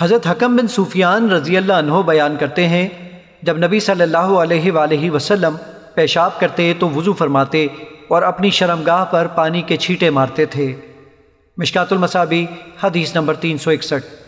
حضرت حکم بن سفیان رضی اللہ عنہ بیان کرتے ہیں، جب نبی صلی اللہ علیہ وآلہ وسلم پیشاب کرتے تو وضو فرماتے اور اپنی شرمگاہ پر پانی کے چھیٹے مارتے تھے۔ مشکات المصابی حدیث نمبر تین سو اکسٹھ۔